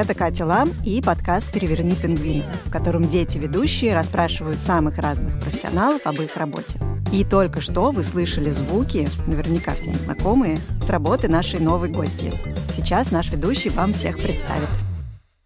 Это Катя Лам и подкаст «Переверни пингвина», в котором дети-ведущие расспрашивают самых разных профессионалов об их работе. И только что вы слышали звуки, наверняка всем знакомые, с работы нашей новой гости. Сейчас наш ведущий вам всех представит.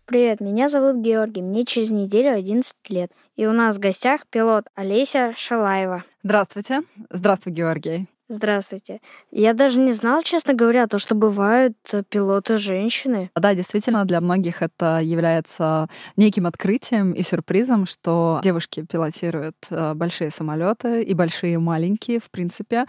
Привет, меня зовут Георгий, мне через неделю 11 лет. И у нас в гостях пилот Олеся Шалаева. Здравствуйте. Здравствуй, Георгий. Здравствуйте. Я даже не знал, честно говоря, то, что бывают э, пилоты женщины. Да, действительно, для многих это является неким открытием и сюрпризом, что девушки пилотируют э, большие самолеты и большие и маленькие, в принципе.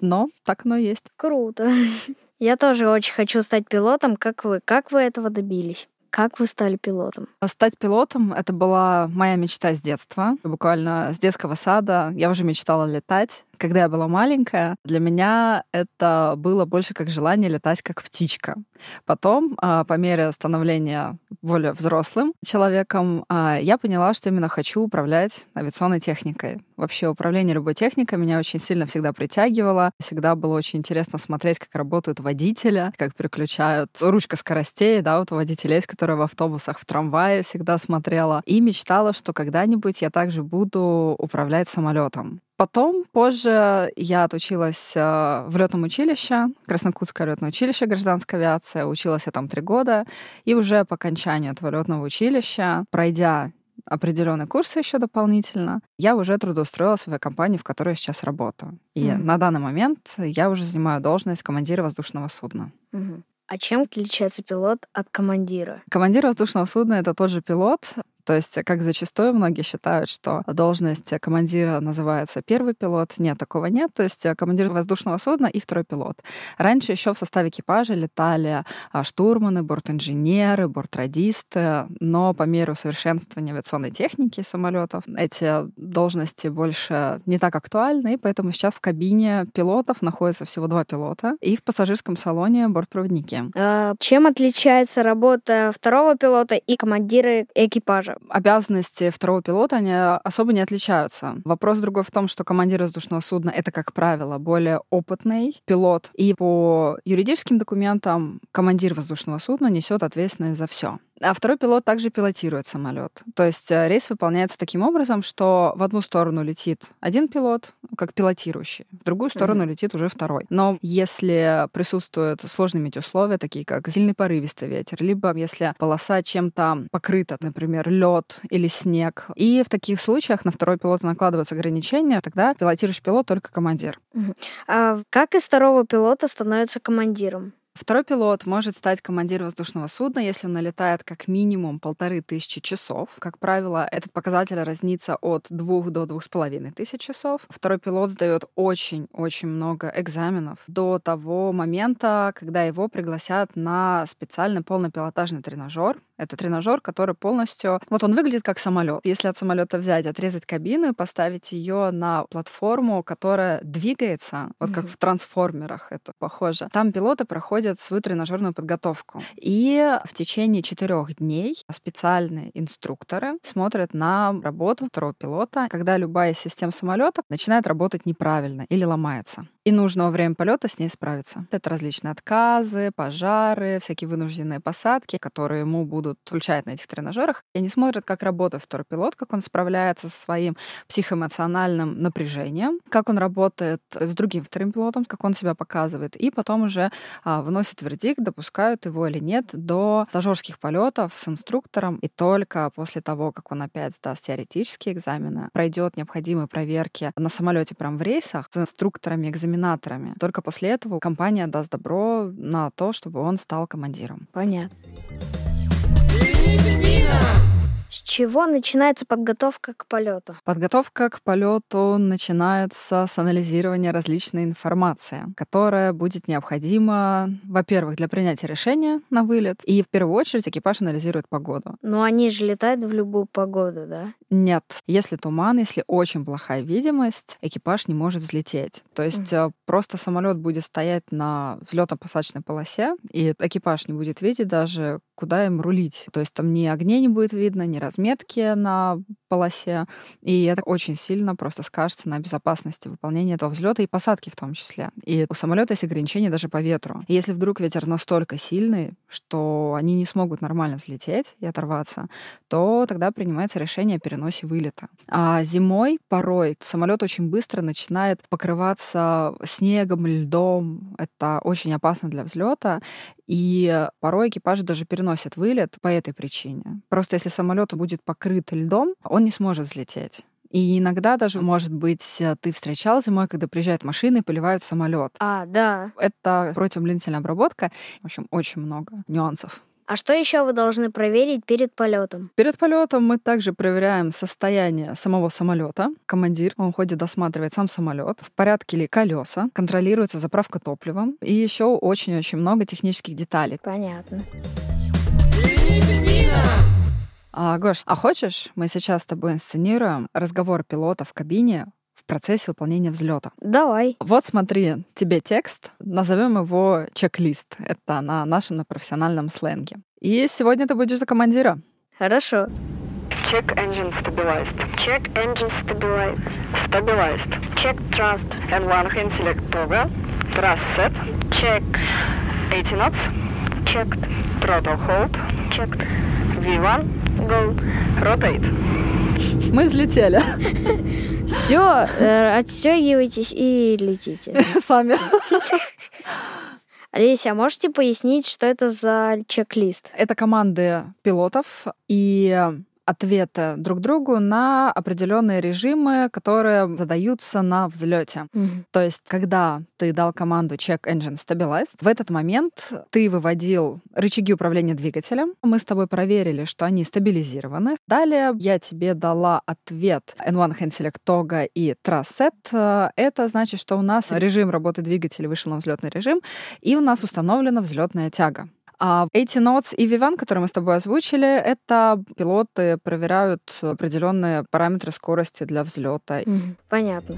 Но так оно и есть. Круто. Я тоже очень хочу стать пилотом, как вы. Как вы этого добились? Как вы стали пилотом? Стать пилотом — это была моя мечта с детства. Буквально с детского сада я уже мечтала летать. Когда я была маленькая, для меня это было больше как желание летать как птичка. Потом, а, по мере становления более взрослым человеком, а, я поняла, что именно хочу управлять авиационной техникой. Вообще управление любой техникой меня очень сильно всегда притягивало. Всегда было очень интересно смотреть, как работают водители, как переключают ручка скоростей, да, вот у водителей которые в автобусах, в трамвае всегда смотрела. И мечтала, что когда-нибудь я также буду управлять самолетом. Потом, позже, я отучилась э, в летном училище, Краснокутское летное училище гражданской авиации. Училась я там три года. И уже по окончанию этого летного училища, пройдя определенные курсы еще дополнительно, я уже трудоустроилась в авиакомпании, в которой я сейчас работаю. И mm на данный момент я уже занимаю должность командира воздушного судна. mm А чем отличается пилот от командира? Командир воздушного судна — это тот же пилот, то есть, как зачастую многие считают, что должность командира называется первый пилот. Нет, такого нет. То есть командир воздушного судна и второй пилот. Раньше еще в составе экипажа летали а, штурманы, бортинженеры, бортрадисты, но по мере усовершенствования авиационной техники самолетов эти должности больше не так актуальны, и поэтому сейчас в кабине пилотов находится всего два пилота, и в пассажирском салоне бортпроводники. А чем отличается работа второго пилота и командира экипажа? Обязанности второго пилота, они особо не отличаются. Вопрос другой в том, что командир воздушного судна — это, как правило, более опытный пилот. И по юридическим документам командир воздушного судна несет ответственность за все. А второй пилот также пилотирует самолет. То есть э, рейс выполняется таким образом, что в одну сторону летит один пилот, как пилотирующий, в другую сторону mm-hmm. летит уже второй. Но если присутствуют сложные метеоусловия, такие как сильный порывистый ветер, либо если полоса чем-то покрыта, например, лед или снег, и в таких случаях на второй пилота накладываются ограничения, тогда пилотирующий пилот только командир. Mm-hmm. А как из второго пилота становится командиром? Второй пилот может стать командиром воздушного судна, если он налетает как минимум полторы тысячи часов. Как правило, этот показатель разнится от двух до двух с половиной тысяч часов. Второй пилот сдает очень-очень много экзаменов до того момента, когда его пригласят на специальный полнопилотажный тренажер. Это тренажер, который полностью... Вот он выглядит как самолет. Если от самолета взять, отрезать кабину и поставить ее на платформу, которая двигается, вот mm-hmm. как в трансформерах это похоже, там пилоты проходят проходят свою тренажерную подготовку. И в течение четырех дней специальные инструкторы смотрят на работу второго пилота, когда любая система самолета начинает работать неправильно или ломается и нужно во время полета с ней справиться. Это различные отказы, пожары, всякие вынужденные посадки, которые ему будут включать на этих тренажерах. И они смотрят, как работает второй пилот, как он справляется со своим психоэмоциональным напряжением, как он работает с другим вторым пилотом, как он себя показывает. И потом уже а, выносят вердикт, допускают его или нет до стажерских полетов с инструктором. И только после того, как он опять сдаст теоретические экзамены, пройдет необходимые проверки на самолете прям в рейсах с инструкторами, экзаменаторами, экзаменаторами. Только после этого компания даст добро на то, чтобы он стал командиром. Понятно. С чего начинается подготовка к полету? Подготовка к полету начинается с анализирования различной информации, которая будет необходима, во-первых, для принятия решения на вылет, и в первую очередь экипаж анализирует погоду. Но они же летают в любую погоду, да? Нет. Если туман, если очень плохая видимость, экипаж не может взлететь. То есть mm. просто самолет будет стоять на взлетно-посадочной полосе, и экипаж не будет видеть даже куда им рулить. То есть там ни огней не будет видно, ни разметки на полосе. И это очень сильно просто скажется на безопасности выполнения этого взлета и посадки в том числе. И у самолета есть ограничения даже по ветру. И если вдруг ветер настолько сильный, что они не смогут нормально взлететь и оторваться, то тогда принимается решение о переносе вылета. А зимой порой самолет очень быстро начинает покрываться снегом, льдом. Это очень опасно для взлета. И порой экипажи даже переносят вылет по этой причине. Просто если самолет будет покрыт льдом, он не сможет взлететь. И иногда даже, может быть, ты встречал зимой, когда приезжают машины и поливают самолет. А, да. Это противодлительная обработка. В общем, очень много нюансов. А что еще вы должны проверить перед полетом? Перед полетом мы также проверяем состояние самого самолета. Командир, он ходит досматривает сам самолет, в порядке ли колеса, контролируется заправка топливом и еще очень-очень много технических деталей. Понятно. А, Гош, а хочешь, мы сейчас с тобой инсценируем разговор пилота в кабине в процессе выполнения взлета. Давай. Вот смотри, тебе текст, назовем его чек-лист. Это на нашем на профессиональном сленге. И сегодня ты будешь за командира. Хорошо. Check engine stabilized. Check engine stabilized. Stabilized. Check thrust. N1 hand select. Thrust set. Check. 80 knots. Checked. Throttle hold. Checked. V1. Go. Rotate. Мы взлетели. Все, э, отстегивайтесь и летите. Сами. Олеся, а можете пояснить, что это за чек-лист? Это команды пилотов, и ответы друг другу на определенные режимы, которые задаются на взлете. Мгм. То есть, когда ты дал команду Check Engine Stabilized, в этот момент ты выводил рычаги управления двигателем. Мы с тобой проверили, что они стабилизированы. Далее я тебе дала ответ N1 Hand Select Toga и Trust Set. Это значит, что у нас режим работы двигателя вышел на взлетный режим, и у нас установлена взлетная тяга. А 80 Notes и Vivan, которые мы с тобой озвучили, это пилоты проверяют определенные параметры скорости для взлета. Мгм. Понятно.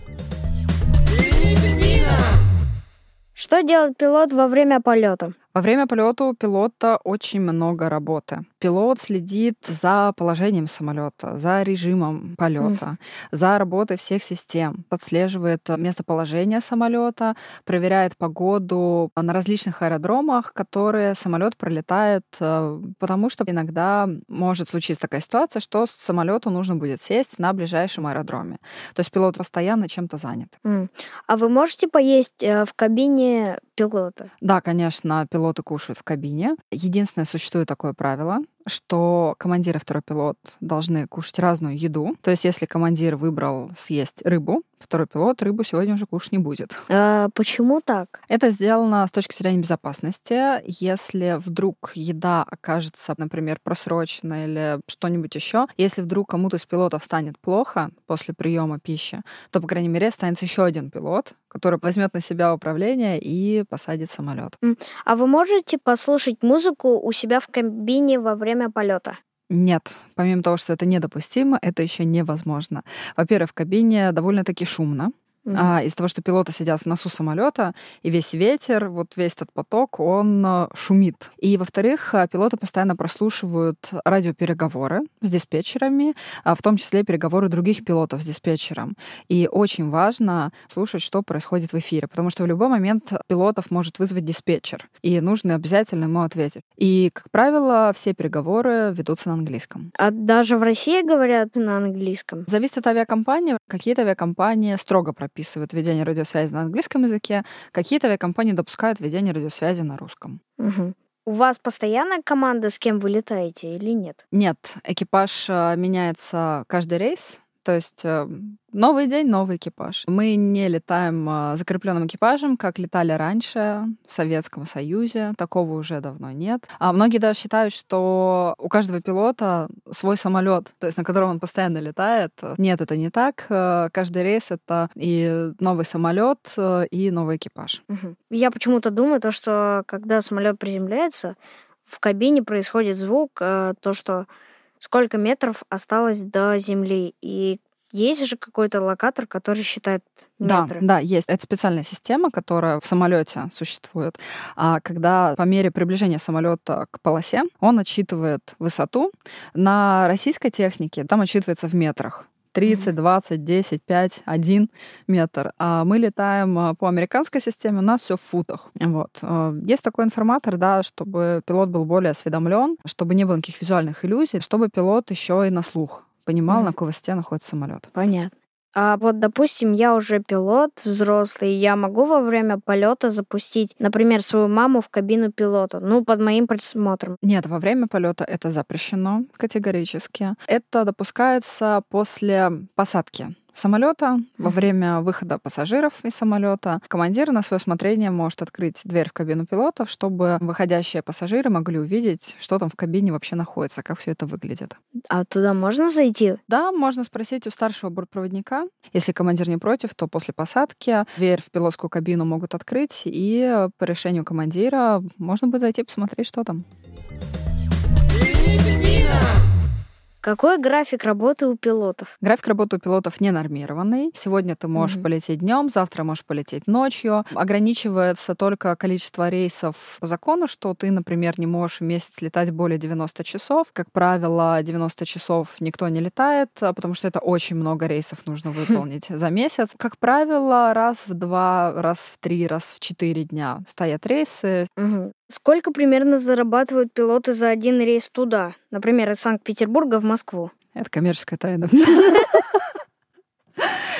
Что делает пилот во время полета? Во время полета у пилота очень много работы. Пилот следит за положением самолета, за режимом полета, за работой всех систем, отслеживает местоположение самолета, проверяет погоду на различных аэродромах, которые самолет пролетает, э, потому что иногда может случиться такая ситуация, что самолету нужно будет сесть на ближайшем аэродроме. То есть пилот постоянно чем-то занят. М. А вы можете поесть э, в кабине пилота? Да, конечно, пилоты кушают в кабине. Единственное, существует такое правило, что командир и второй пилот должны кушать разную еду. То есть, если командир выбрал съесть рыбу, второй пилот рыбу сегодня уже кушать не будет. А почему так? Это сделано с точки зрения безопасности. Если вдруг еда окажется, например, просроченной или что-нибудь еще, если вдруг кому-то из пилотов станет плохо после приема пищи, то, по крайней мере, останется еще один пилот, который возьмет на себя управление и посадит самолет. А вы можете послушать музыку у себя в кабине во время полета? Нет, помимо того, что это недопустимо, это еще невозможно. Во-первых, в кабине довольно-таки шумно. Мгм. А, из-за того, что пилоты сидят в носу самолета, и весь ветер, вот весь этот поток, он э, шумит. И, во-вторых, а, пилоты постоянно прослушивают радиопереговоры с диспетчерами, а, в том числе переговоры других пилотов с диспетчером. И очень важно слушать, что происходит в эфире, потому что в любой момент пилотов может вызвать диспетчер, и нужно обязательно ему ответить. И, как правило, все переговоры ведутся на английском. А даже в России говорят на английском? Зависит от авиакомпании. Какие-то авиакомпании строго прописывают ведение радиосвязи на английском языке, какие-то авиакомпании допускают ведение радиосвязи на русском. Мгм. У вас постоянная команда, с кем вы летаете или нет? Нет, экипаж э, меняется каждый рейс, то есть э, новый день, новый экипаж. Мы не летаем э, закрепленным экипажем, как летали раньше в Советском Союзе. Такого уже давно нет. А многие даже считают, что у каждого пилота свой самолет, то есть на котором он постоянно летает. Нет, это не так. Э, Каждый рейс это и новый самолет, и новый экипаж. Мгм. Я почему-то думаю, то, что когда самолет приземляется, в кабине происходит звук, то, что сколько метров осталось до земли. И есть же какой-то локатор, который считает метры. Да, да, есть. Это специальная система, которая в самолете существует. А когда по мере приближения самолета к полосе, он отсчитывает высоту. На российской технике там отсчитывается в метрах. 30, 20, 10, 5, 1 метр. А мы летаем а, по американской системе, у нас все в футах. Вот. А, есть такой информатор, да, чтобы пилот был более осведомлен, чтобы не было никаких визуальных иллюзий, чтобы пилот еще и на слух понимал, mm. на какой высоте находится самолет. Понятно. А вот, допустим, я уже пилот взрослый, я могу во время полета запустить, например, свою маму в кабину пилота, ну, под моим присмотром. Нет, во время полета это запрещено категорически. Это допускается после посадки самолета. Во время выхода пассажиров из самолета командир на свое усмотрение может открыть дверь в кабину пилотов, чтобы выходящие пассажиры могли увидеть, что там в кабине вообще находится, как все это выглядит. А туда можно зайти? Да, можно спросить у старшего бортпроводника. Если командир не против, то после посадки дверь в пилотскую кабину могут открыть, и по решению командира можно будет зайти посмотреть, что там. Какой график работы у пилотов? График работы у пилотов не нормированный. Сегодня ты можешь mm-hmm. полететь днем, завтра можешь полететь ночью. Ограничивается только количество рейсов по закону, что ты, например, не можешь в месяц летать более 90 часов. Как правило, 90 часов никто не летает, а потому что это очень много рейсов нужно выполнить за месяц. Как правило, раз в два, раз в три, раз в четыре дня стоят рейсы. Угу. Сколько примерно зарабатывают пилоты за один рейс туда? Например, из Санкт-Петербурга в Москву? Это коммерческая тайна.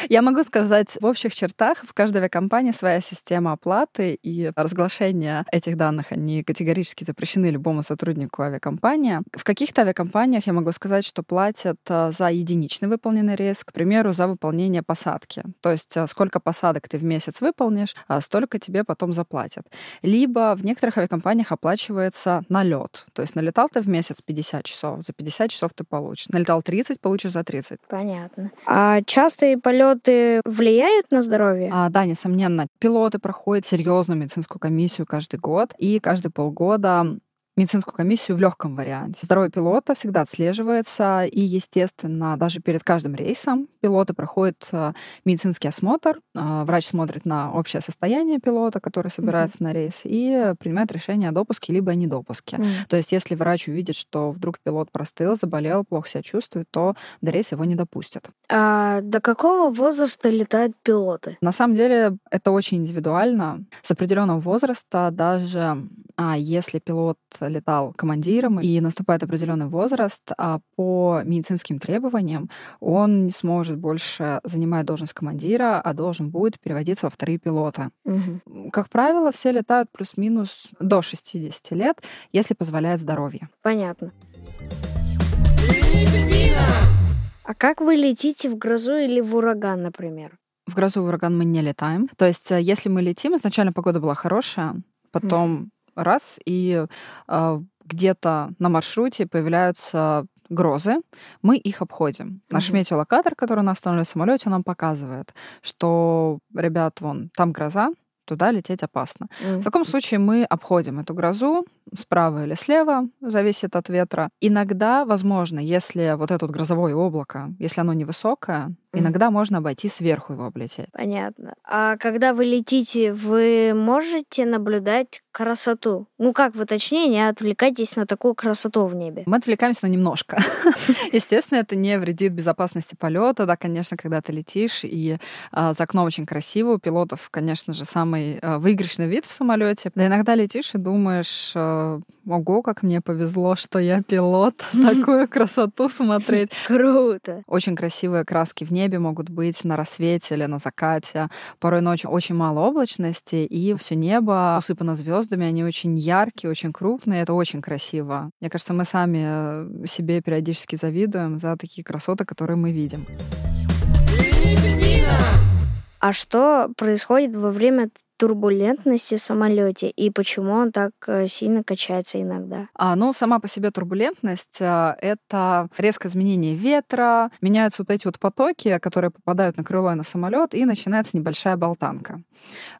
Я могу сказать, в общих чертах в каждой авиакомпании своя система оплаты, и разглашение этих данных, они категорически запрещены любому сотруднику авиакомпании. В каких-то авиакомпаниях я могу сказать, что платят э, за единичный выполненный рейс, к примеру, за выполнение посадки. То есть э, сколько посадок ты в месяц выполнишь, а столько тебе потом заплатят. Либо в некоторых авиакомпаниях оплачивается налет. То есть налетал ты в месяц 50 часов, за 50 часов ты получишь. Налетал 30, получишь за 30. Понятно. А частые полеты пилоты влияют на здоровье? А, да, несомненно. Пилоты проходят серьезную медицинскую комиссию каждый год, и каждые полгода медицинскую комиссию в легком варианте. Здоровье пилота всегда отслеживается, и, естественно, даже перед каждым рейсом пилоты проходят э, медицинский осмотр. Э, врач смотрит на общее состояние пилота, который собирается mm-hmm. на рейс, и принимает решение о допуске либо о недопуске. Mm-hmm. То есть, если врач увидит, что вдруг пилот простыл, заболел, плохо себя чувствует, то до рейса его не допустят. А до какого возраста летают пилоты? На самом деле это очень индивидуально. С определенного возраста даже а если пилот летал командиром и наступает определенный возраст, а по медицинским требованиям он не сможет больше занимать должность командира, а должен будет переводиться во вторые пилоты. Угу. Как правило, все летают плюс-минус до 60 лет, если позволяет здоровье. Понятно. А как вы летите в грозу или в ураган, например? В грозу и ураган мы не летаем. То есть, э, если мы летим, изначально погода была хорошая, потом раз, и э, где-то на маршруте появляются грозы, мы их обходим. Наш mm-hmm. метеолокатор, который на остановленном самолете, нам показывает, что, ребят, вон, там гроза, туда лететь опасно. Mm-hmm. В таком случае мы обходим эту грозу, справа или слева, зависит от ветра. Иногда, возможно, если вот это вот грозовое облако, если оно невысокое, mm-hmm. иногда можно обойти сверху его облететь. Понятно. А когда вы летите, вы можете наблюдать красоту? Ну как вы точнее не отвлекайтесь на такую красоту в небе? Мы отвлекаемся, но немножко. Естественно, это не вредит безопасности полета. Да, конечно, когда ты летишь, и а, за окном очень красиво, у пилотов, конечно же, самый а, выигрышный вид в самолете. Да иногда летишь и думаешь, а, ого, как мне повезло, что я пилот, такую красоту смотреть. Круто. Очень красивые краски в небе могут быть на рассвете или на закате. Порой ночью очень мало облачности, и все небо усыпано звездами, они очень яркие, очень крупные, это очень красиво. Мне кажется, мы сами э, себе периодически завидуем за такие красоты, которые мы видим. А что происходит во время турбулентности в самолете и почему он так э, сильно качается иногда? А, ну, сама по себе турбулентность а, — это резкое изменение ветра, меняются вот эти вот потоки, которые попадают на крыло и на самолет, и начинается небольшая болтанка.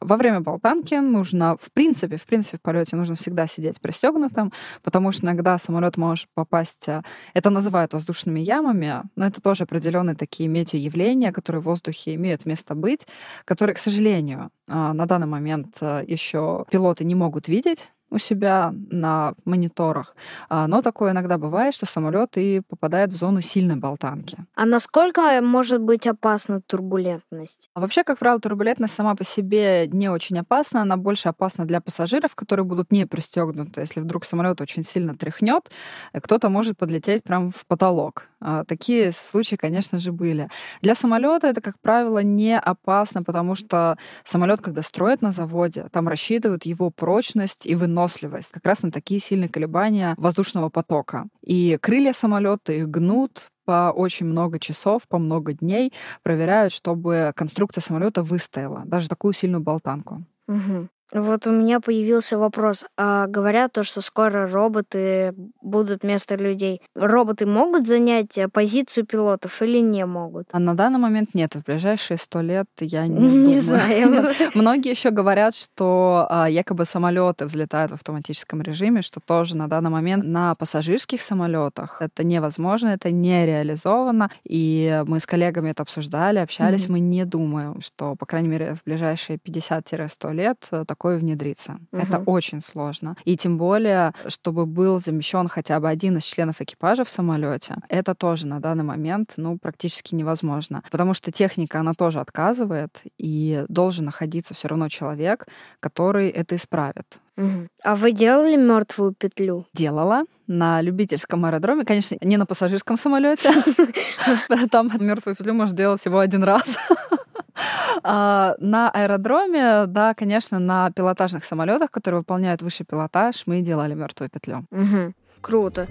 Во время болтанки нужно, в принципе, в принципе, в полете нужно всегда сидеть пристегнутым, потому что иногда самолет может попасть, а, это называют воздушными ямами, но это тоже определенные такие метеоявления, которые в воздухе имеют место быть, которые, к сожалению, на данный момент а, еще пилоты не могут видеть, у себя на мониторах. А, но такое иногда бывает, что самолет и попадает в зону сильной болтанки. А насколько может быть опасна турбулентность? А вообще, как правило, турбулентность сама по себе не очень опасна. Она больше опасна для пассажиров, которые будут не пристегнуты. Если вдруг самолет очень сильно тряхнет, э, кто-то может подлететь прямо в потолок. А, такие случаи, конечно же, были. Для самолета это, как правило, не опасно, потому что самолет, когда строят на заводе, там рассчитывают его прочность и выносливость выносливость как раз на такие сильные колебания воздушного потока. И крылья самолета их гнут, по очень много часов, по много дней проверяют, чтобы конструкция самолета выстояла, даже такую сильную болтанку. Угу. Вот у меня появился вопрос. А говорят то, что скоро роботы будут вместо людей. Роботы могут занять э, позицию пилотов или не могут? А на данный момент нет. В ближайшие сто лет я не, не знаю. Многие еще говорят, что а, якобы самолеты взлетают в автоматическом режиме, что тоже на данный момент на пассажирских самолетах это невозможно, это не реализовано. И мы с коллегами это обсуждали, общались. Мы не думаем, что, по крайней мере, в ближайшие 50-100 лет э, такое внедриться. Угу. Это очень сложно. И тем более, чтобы был замещен хотя бы один из членов экипажа в самолете, это тоже на данный момент ну, практически невозможно. Потому что техника, она тоже отказывает, и должен находиться все равно человек, который это исправит. Угу. А вы делали мертвую петлю? Делала на любительском аэродроме, конечно, не на пассажирском самолете. Там мертвую петлю можно делать всего один раз. А, на аэродроме, да, конечно, на пилотажных самолетах, которые выполняют высший пилотаж, мы делали мертвую петлю. Угу. Круто.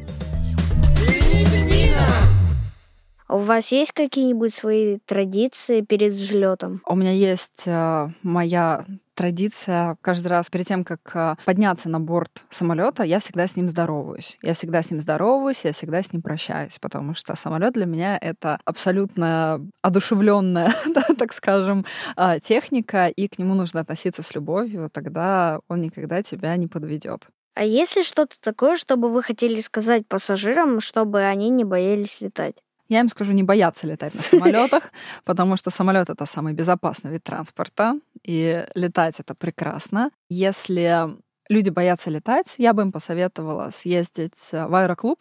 А у вас есть какие-нибудь свои традиции перед взлетом? У меня есть э, моя традиция каждый раз перед тем, как э, подняться на борт самолета, я всегда с ним здороваюсь. Я всегда с ним здороваюсь, я всегда с ним прощаюсь, потому что самолет для меня это абсолютно одушевленная, так скажем, э, техника, и к нему нужно относиться с любовью, тогда он никогда тебя не подведет. А есть ли что-то такое, чтобы вы хотели сказать пассажирам, чтобы они не боялись летать? Я им скажу не бояться летать на самолетах, потому что самолет это самый безопасный вид транспорта, и летать это прекрасно. Если люди боятся летать, я бы им посоветовала съездить в аэроклуб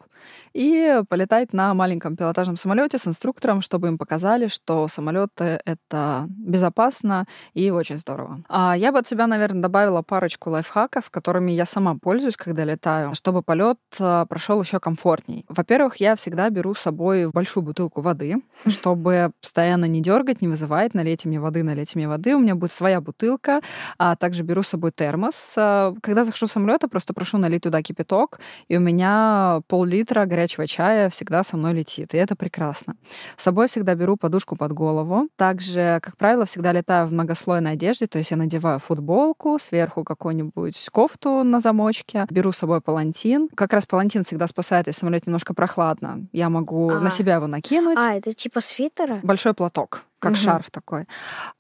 и полетать на маленьком пилотажном самолете с инструктором, чтобы им показали, что самолеты это безопасно и очень здорово. А я бы от себя, наверное, добавила парочку лайфхаков, которыми я сама пользуюсь, когда летаю, чтобы полет а, прошел еще комфортней. Во-первых, я всегда беру с собой большую бутылку воды, чтобы постоянно не дергать, не вызывать, налейте мне воды, налейте мне воды. У меня будет своя бутылка, а также беру с собой термос. А, когда захожу в самолет, я просто прошу налить туда кипяток, и у меня пол-литра горячего чая всегда со мной летит, и это прекрасно. С собой всегда беру подушку под голову. Также, как правило, всегда летаю в многослойной одежде, то есть я надеваю футболку, сверху какую-нибудь кофту на замочке, беру с собой палантин. Как раз палантин всегда спасает, если самолет немножко прохладно. Я могу а. на себя его накинуть. А, это типа свитера? Большой платок как угу. шарф такой.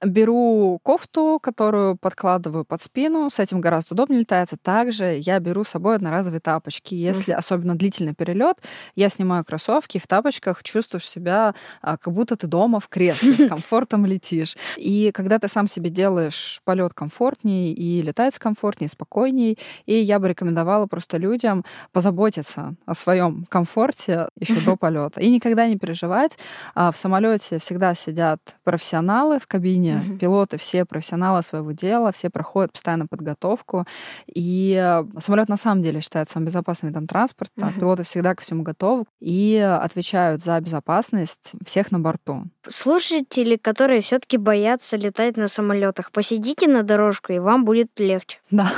Беру кофту, которую подкладываю под спину, с этим гораздо удобнее летается. Также я беру с собой одноразовые тапочки. Если угу. особенно длительный перелет, я снимаю кроссовки, в тапочках чувствуешь себя, а, как будто ты дома в кресле, с комфортом летишь. И когда ты сам себе делаешь полет комфортнее и летать комфортнее, спокойнее, и я бы рекомендовала просто людям позаботиться о своем комфорте еще до полета. И никогда не переживать. А, в самолете всегда сидят профессионалы в кабине, угу. пилоты все профессионалы своего дела, все проходят постоянно подготовку. И э, самолет на самом деле считается самым безопасным видом транспорта. Угу. Пилоты всегда к всему готовы и отвечают за безопасность всех на борту. Слушатели, которые все-таки боятся летать на самолетах, посидите на дорожку, и вам будет легче. Да.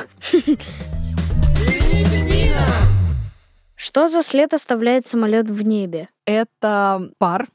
Что за след оставляет самолет в небе? Это пар,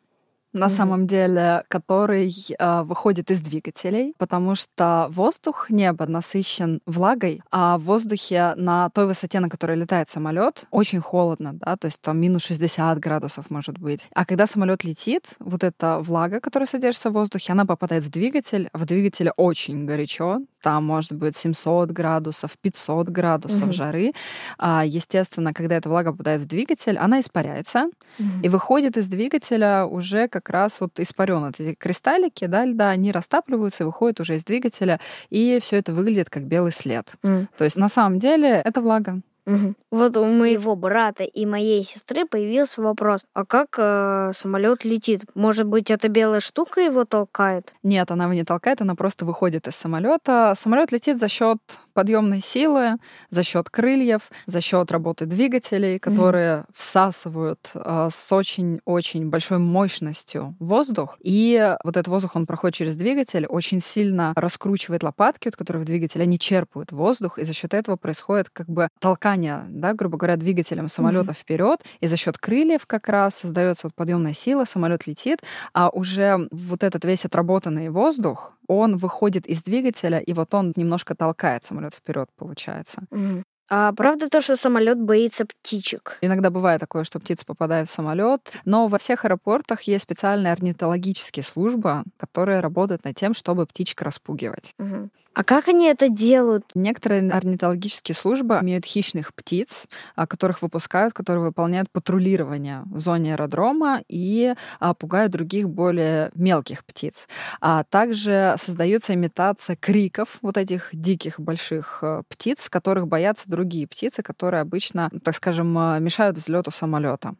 на Мгм. самом деле, который э, выходит из двигателей, потому что воздух, небо насыщен влагой, а в воздухе на той высоте, на которой летает самолет, очень холодно, да, то есть там минус 60 градусов может быть. А когда самолет летит, вот эта влага, которая содержится в воздухе, она попадает в двигатель, в двигателе очень горячо, там может быть 700 градусов, 500 градусов Мгм. жары. А, естественно, когда эта влага попадает в двигатель, она испаряется, Мгм. и выходит из двигателя уже как раз вот испарен. Вот эти кристаллики, да, льда, они растапливаются и выходят уже из двигателя, и все это выглядит как белый след. М. То есть на самом деле это влага. Мгм. Вот у моего брата и моей сестры появился вопрос, а как самолет летит? Может быть, эта белая штука его толкает? Нет, она его не толкает, она просто выходит из самолета. Самолет летит за счет подъемной силы, за счет крыльев, за счет работы двигателей, которые всасывают э, с очень-очень большой мощностью воздух. И вот этот воздух, он проходит через двигатель, очень сильно раскручивает лопатки, вот, которые в двигателе, они черпают воздух, и за счет этого происходит как бы толкание, да, грубо говоря, двигателем самолета вперед, и за счет крыльев как раз создается вот подъемная сила, самолет летит, а уже вот этот весь отработанный воздух, он выходит из двигателя, и вот он немножко толкает самолет вперед, получается. Мгм. А правда то, что самолет боится птичек? Иногда бывает такое, что птица попадает в самолет, но во всех аэропортах есть специальная орнитологические служба, которые работают над тем, чтобы птичек распугивать. Мгм. А как они это делают? Некоторые орнитологические службы имеют хищных птиц, а, которых выпускают, которые выполняют патрулирование в зоне аэродрома и а, пугают других более мелких птиц. А также создается имитация криков вот этих диких больших э, птиц, которых боятся другие птицы, которые обычно, так скажем, э, мешают взлету самолета.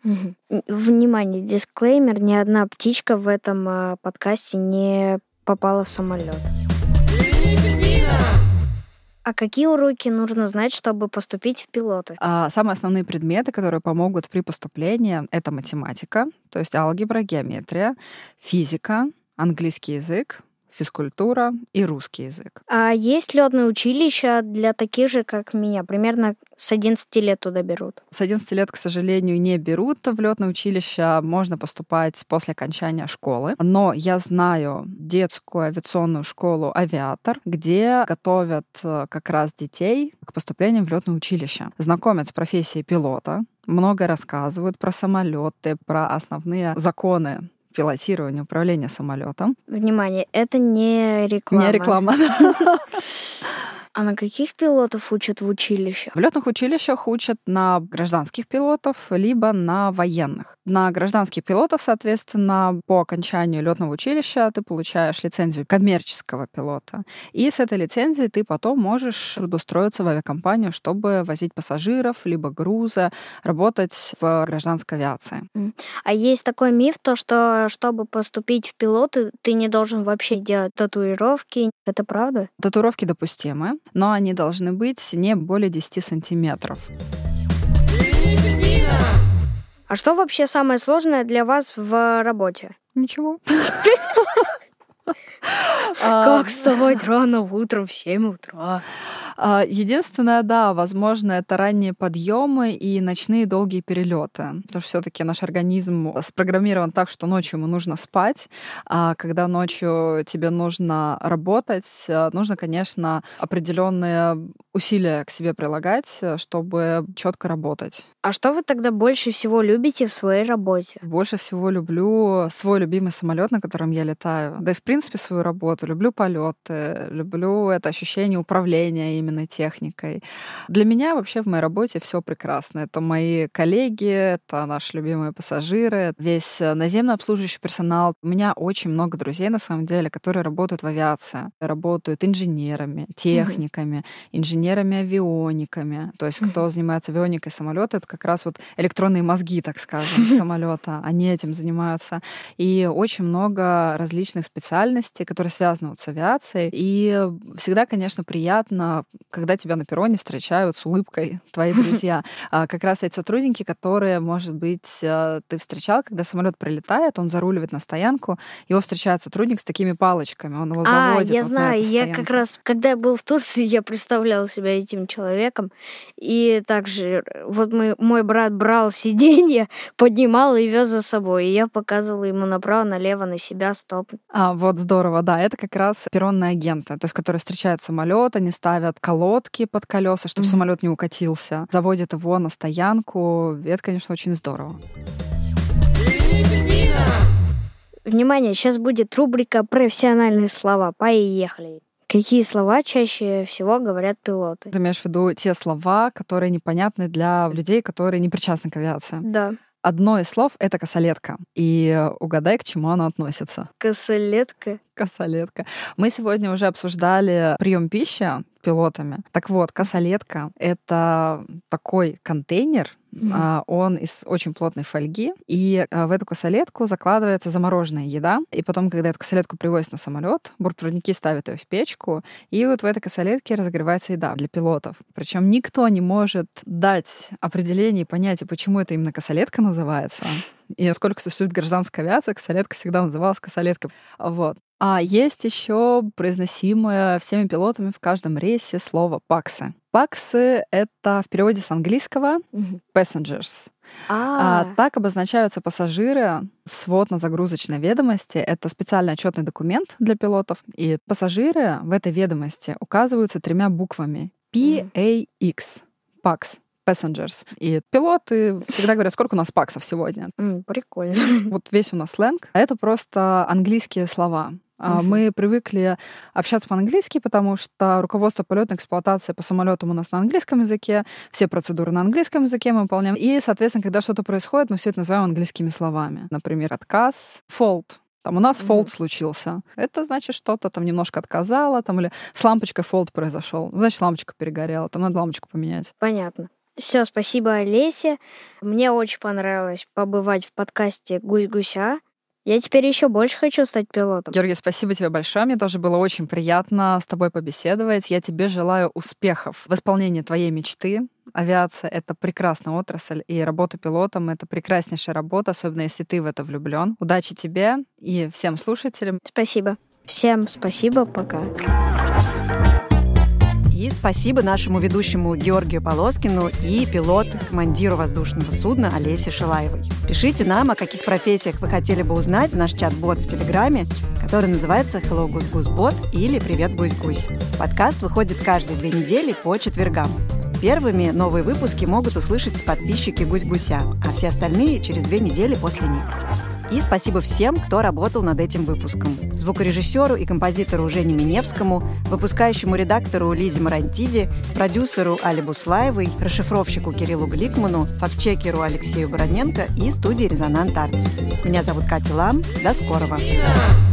Внимание, дисклеймер, ни одна птичка в этом а, подкасте не попала в самолет. А какие уроки нужно знать, чтобы поступить в пилоты? А самые основные предметы, которые помогут при поступлении, это математика, то есть алгебра, геометрия, физика, английский язык, физкультура и русский язык. А есть летное училище для таких же, как меня? Примерно с 11 лет туда берут. С 11 лет, к сожалению, не берут в летное училище. Можно поступать после окончания школы. Но я знаю детскую авиационную школу «Авиатор», где готовят э, как раз детей к поступлению в летное училище. Знакомят с профессией пилота, много рассказывают про самолеты, про основные законы пилотирования, управления самолетом. Внимание, это не реклама. Не реклама. А на каких пилотов учат в училищах? В летных училищах учат на гражданских пилотов, либо на военных. На гражданских пилотов, соответственно, по окончанию летного училища ты получаешь лицензию коммерческого пилота. И с этой лицензией ты потом можешь трудоустроиться в авиакомпанию, чтобы возить пассажиров, либо грузы, работать в гражданской авиации. А есть такой миф, то что чтобы поступить в пилоты, ты не должен вообще делать татуировки. Это правда? Татуировки допустимы, но они должны быть не более 10 сантиметров. А что вообще самое сложное для вас в работе? Ничего. Как вставать рано утром в 7 утра? А, Единственное, да, возможно, это ранние подъемы и ночные долгие перелеты. Потому что все-таки наш организм спрограммирован так, что ночью ему нужно спать, а когда ночью тебе нужно работать, э, нужно, конечно, определенные усилия к себе прилагать, э, чтобы четко работать. А что вы тогда больше всего любите в своей работе? Больше всего люблю свой любимый самолет, на котором я летаю. Да и, в принципе, свою работу. Люблю полеты, люблю это ощущение управления именно техникой. Для меня вообще в моей работе все прекрасно. Это мои коллеги, это наши любимые пассажиры, весь наземно обслуживающий персонал. У меня очень много друзей, на самом деле, которые работают в авиации. Работают инженерами, техниками, инженерами-авиониками. То есть кто занимается авионикой самолета, это как раз вот электронные мозги, так скажем, самолета. Они этим занимаются. И очень много различных специальностей, известий, которые связаны вот с авиацией. И всегда, конечно, приятно, когда тебя на перроне встречают с улыбкой твои друзья. А как раз эти сотрудники, которые, может быть, э, ты встречал, когда самолет прилетает, он заруливает на стоянку, его встречает сотрудник с такими палочками, он его А, заводит. я вот на знаю, я как раз, когда я был в Турции, я представлял себя этим человеком. И также э, вот мы, мой брат брал сиденье, поднимал и вез за собой. И я показывала ему направо, налево, на себя, стоп. А, вот здорово, да, это как раз перронные агенты, то есть которые встречают самолет, они ставят колодки под колеса, чтобы Мгм. самолет не укатился, заводят его на стоянку. Это, конечно, очень здорово. Внимание, сейчас будет рубрика «Профессиональные слова». Поехали. Какие слова чаще всего говорят пилоты? Ты имеешь в виду те слова, которые непонятны для людей, которые не причастны к авиации. Да. Одно из слов — это косолетка. И угадай, к чему оно относится. Косолетка. Косолетка. Мы сегодня уже обсуждали прием пищи пилотами. Так вот, косолетка — это такой контейнер, А, он из очень плотной фольги, и а, в эту косолетку закладывается замороженная еда, и потом, когда эту косолетку привозят на самолет, бортпроводники ставят ее в печку, и вот в этой косолетке разогревается еда для пилотов. Причем никто не может дать определение и понятие, почему это именно косолетка называется. И сколько существует гражданская авиация, косолетка всегда называлась косолеткой. Вот. А есть еще произносимое всеми пилотами в каждом рейсе слово «паксы». Паксы — это в переводе с английского passengers. А, А, так обозначаются пассажиры в сводно-загрузочной ведомости. Это специальный отчетный документ для пилотов. И пассажиры в этой ведомости указываются тремя буквами. P-A-X. PAX. Passengers. И пилоты всегда говорят, сколько у нас паксов сегодня. м, прикольно. Вот весь у нас сленг. А это просто английские слова. Мгм. Мы привыкли общаться по-английски, потому что руководство полетной эксплуатации по самолетам у нас на английском языке, все процедуры на английском языке мы выполняем. И, соответственно, когда что-то происходит, мы все это называем английскими словами. Например, отказ, fault. Там у нас фолд случился. Это значит, что-то там немножко отказало, там, или с лампочкой фолд произошел. Значит, лампочка перегорела, там надо лампочку поменять. Понятно. Все, спасибо, Олесе. Мне очень понравилось побывать в подкасте «Гусь-гуся». Я теперь еще больше хочу стать пилотом. Георгий, спасибо тебе большое. Мне тоже было очень приятно с тобой побеседовать. Я тебе желаю успехов в исполнении твоей мечты. Авиация — это прекрасная отрасль, и работа пилотом — это прекраснейшая работа, особенно если ты в это влюблен. Удачи тебе и всем слушателям. Спасибо. Всем спасибо, пока. И спасибо нашему ведущему Георгию Полоскину и пилоту, командиру воздушного судна Олесе Шилаевой. Пишите нам, о каких профессиях вы хотели бы узнать в наш чат-бот в Телеграме, который называется Hello Goose Goose Bot или Привет Гусь Гусь. Подкаст выходит каждые две недели по четвергам. Первыми новые выпуски могут услышать подписчики Гусь Гуся, а все остальные через две недели после них. И спасибо всем, кто работал над этим выпуском. Звукорежиссеру и композитору Жене Миневскому, выпускающему редактору Лизе Марантиди, продюсеру Али Буслаевой, расшифровщику Кириллу Гликману, фактчекеру Алексею Бароненко и студии «Резонант Артс». Меня зовут Катя Лам. До скорого! Vida.